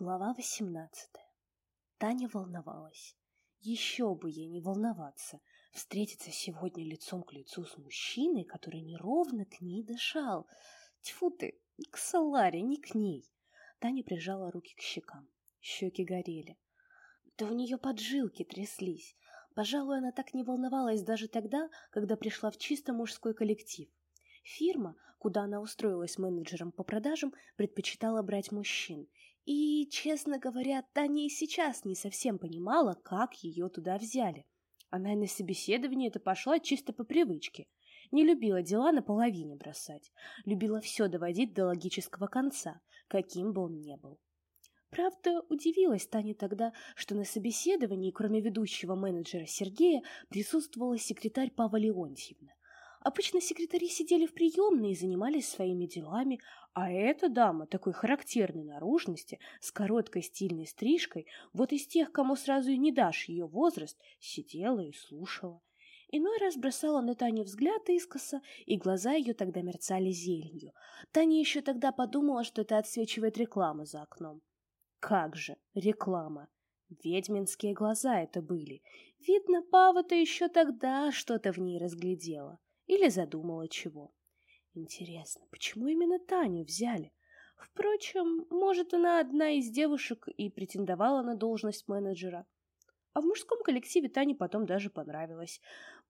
Глава восемнадцатая. Таня волновалась. Еще бы ей не волноваться. Встретиться сегодня лицом к лицу с мужчиной, который неровно к ней дышал. Тьфу ты, к Саларе, не к ней. Таня прижала руки к щекам. Щеки горели. Да у нее поджилки тряслись. Пожалуй, она так не волновалась даже тогда, когда пришла в чисто мужской коллектив. Фирма, куда она устроилась менеджером по продажам, предпочитала брать мужчин. И, честно говоря, Таня и сейчас не совсем понимала, как ее туда взяли. Она и на собеседование это пошла чисто по привычке. Не любила дела наполовине бросать. Любила все доводить до логического конца, каким бы он ни был. Правда, удивилась Таня тогда, что на собеседовании, кроме ведущего менеджера Сергея, присутствовала секретарь Павла Леонтьевна. Обычно секретари сидели в приемной и занимались своими делами, а эта дама такой характерной наружности, с короткой стильной стрижкой, вот из тех, кому сразу и не дашь ее возраст, сидела и слушала. Иной раз бросала на Таню взгляд искоса, и глаза ее тогда мерцали зеленью. Таня еще тогда подумала, что это отсвечивает реклама за окном. Как же, реклама! Ведьминские глаза это были. Видно, Пава-то еще тогда что-то в ней разглядела. Или задумала чего. Интересно, почему именно Таню взяли? Впрочем, может, она одна из девушек и претендовала на должность менеджера. А в мужском коллективе Тане потом даже понравилось.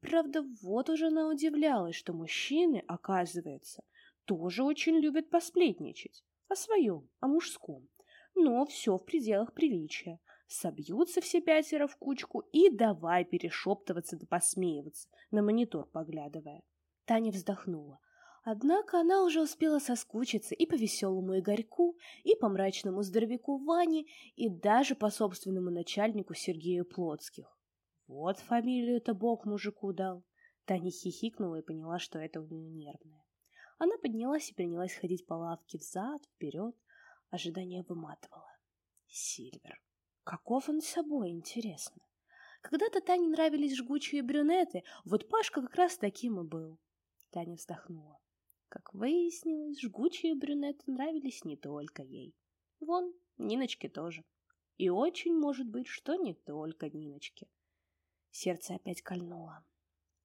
Правда, вот уже она удивлялась, что мужчины, оказывается, тоже очень любят посплетничать. О своем, о мужском. Но все в пределах приличия. Собьются все пятеро в кучку и давай перешептываться да посмеиваться, на монитор поглядывая. Таня вздохнула. Однако она уже успела соскучиться и по веселому Игорьку, и по мрачному здоровяку Ване, и даже по собственному начальнику Сергею Плотских. Вот фамилию-то Бог мужику дал. Таня хихикнула и поняла, что это у нее нервное. Она поднялась и принялась ходить по лавке взад, вперед. Ожидание выматывало. Сильвер. Каков он собой, интересно. Когда-то Тане нравились жгучие брюнеты, вот Пашка как раз таким и был. Таня вздохнула. Как выяснилось, жгучие брюнеты нравились не только ей. Вон, Ниночке тоже. И очень может быть, что не только Ниночке. Сердце опять кольнуло.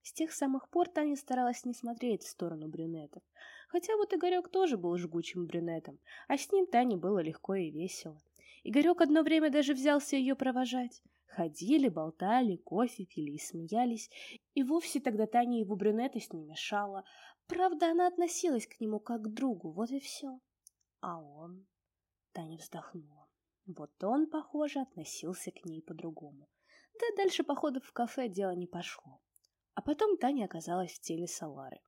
С тех самых пор Таня старалась не смотреть в сторону брюнетов. Хотя вот Игорек тоже был жгучим брюнетом, а с ним Тане было легко и весело. Игорек одно время даже взялся ее провожать. Ходили, болтали, кофе пили и смеялись, и вовсе тогда Таня его брюнетость не мешала. Правда, она относилась к нему как к другу, вот и все. А он... Таня вздохнула. Вот он, похоже, относился к ней по-другому. Да дальше походов в кафе дело не пошло. А потом Таня оказалась в теле Салары.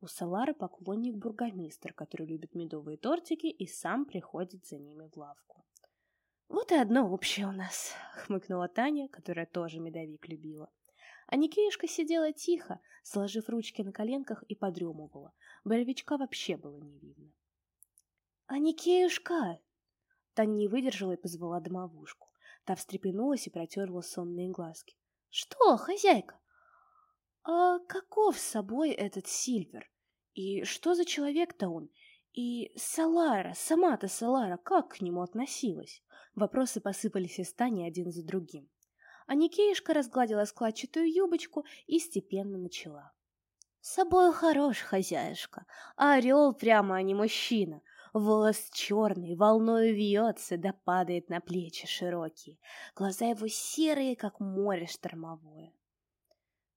У Салары поклонник бургомистр, который любит медовые тортики и сам приходит за ними в лавку. «Вот и одно общее у нас», — хмыкнула Таня, которая тоже медовик любила. А Никеюшка сидела тихо, сложив ручки на коленках и подремывала. Боровичка вообще было не видно. «А Никеюшка!» Таня не выдержала и позвала домовушку. Та встрепенулась и протерла сонные глазки. «Что, хозяйка?» «А каков с собой этот Сильвер? И что за человек-то он? И Салара, сама-то Салара, как к нему относилась? Вопросы посыпались из Тани один за другим. А Никеюшка разгладила складчатую юбочку и степенно начала. «С собой хорош, хозяюшка, а орел прямо, а не мужчина. Волос черный, волною вьется, да падает на плечи широкие. Глаза его серые, как море штормовое.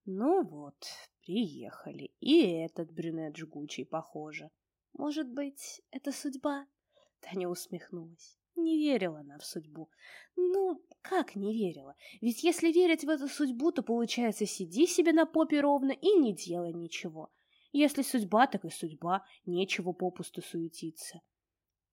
Ну вот, приехали, и этот брюнет жгучий, похоже. Может быть, это судьба? Таня усмехнулась. Не верила она в судьбу. Ну, как не верила? Ведь если верить в эту судьбу, то получается сиди себе на попе ровно и не делай ничего. Если судьба, так и судьба, нечего попусту суетиться.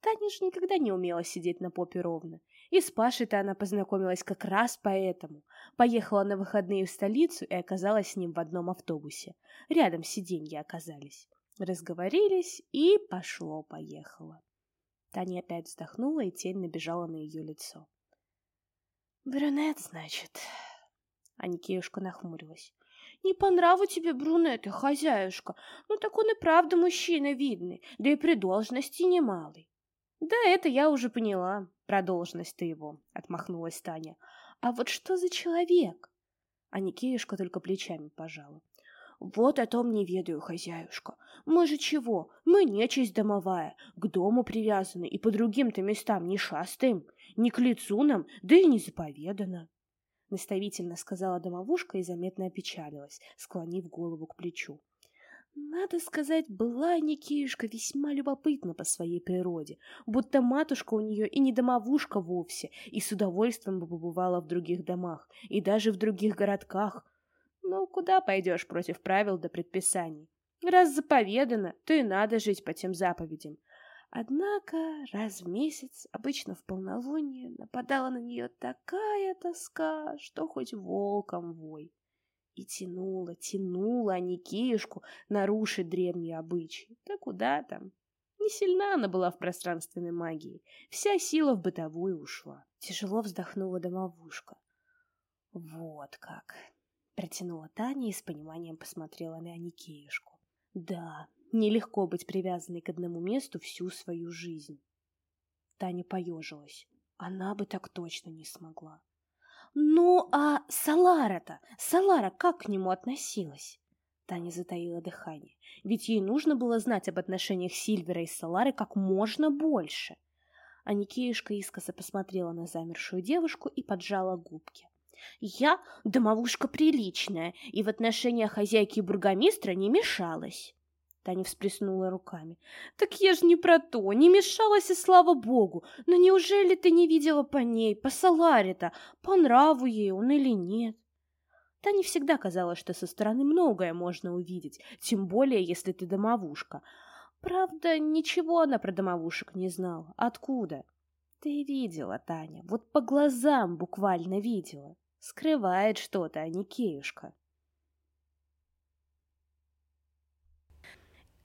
Таня же никогда не умела сидеть на попе ровно. И с Пашей-то она познакомилась как раз поэтому. Поехала на выходные в столицу и оказалась с ним в одном автобусе. Рядом сиденья оказались. Разговорились, и пошло-поехало. Таня опять вздохнула, и тень набежала на ее лицо. «Брюнет, значит?» А Никеюшка нахмурилась. «Не по нраву тебе брюнеты, хозяюшка. Ну так он и правда мужчина видный, да и при должности немалый». Да это я уже поняла, про должность ты его, отмахнулась Таня. А вот что за человек? А Никеюшка только плечами пожала. Вот о том не ведаю, хозяюшка. Мы же чего? Мы нечисть домовая, к дому привязаны и по другим-то местам не шастаем. Не к лицу нам, да и не заповедано. Наставительно сказала домовушка и заметно опечалилась, склонив голову к плечу. Надо сказать, была Никишка весьма любопытна по своей природе, будто матушка у нее и не домовушка вовсе, и с удовольствием бы побывала в других домах, и даже в других городках, ну, куда пойдешь против правил да предписаний? Раз заповедано, то и надо жить по тем заповедям. Однако раз в месяц, обычно в полнолуние, нападала на нее такая тоска, что хоть волком вой. И тянула, тянула Аникеюшку нарушить древние обычаи. Да куда там? Не сильна она была в пространственной магии. Вся сила в бытовую ушла. Тяжело вздохнула домовушка. Вот как. Протянула Таня и с пониманием посмотрела на Аникеюшку. Да, нелегко быть привязанной к одному месту всю свою жизнь. Таня поежилась. Она бы так точно не смогла. Ну, а Салара-то? Салара как к нему относилась? Таня затаила дыхание. Ведь ей нужно было знать об отношениях Сильвера и Салары как можно больше. А Никеюшка искоса посмотрела на замершую девушку и поджала губки. Я домовушка приличная и в отношениях хозяйки и бургомистра не мешалась. Таня всплеснула руками. «Так я ж не про то, не мешалась, и слава богу. Но неужели ты не видела по ней, по Саларе-то, по нраву ей он или нет?» Тане всегда казалось, что со стороны многое можно увидеть, тем более, если ты домовушка. Правда, ничего она про домовушек не знала. Откуда? Ты видела, Таня, вот по глазам буквально видела. Скрывает что-то, а не Кеюшка.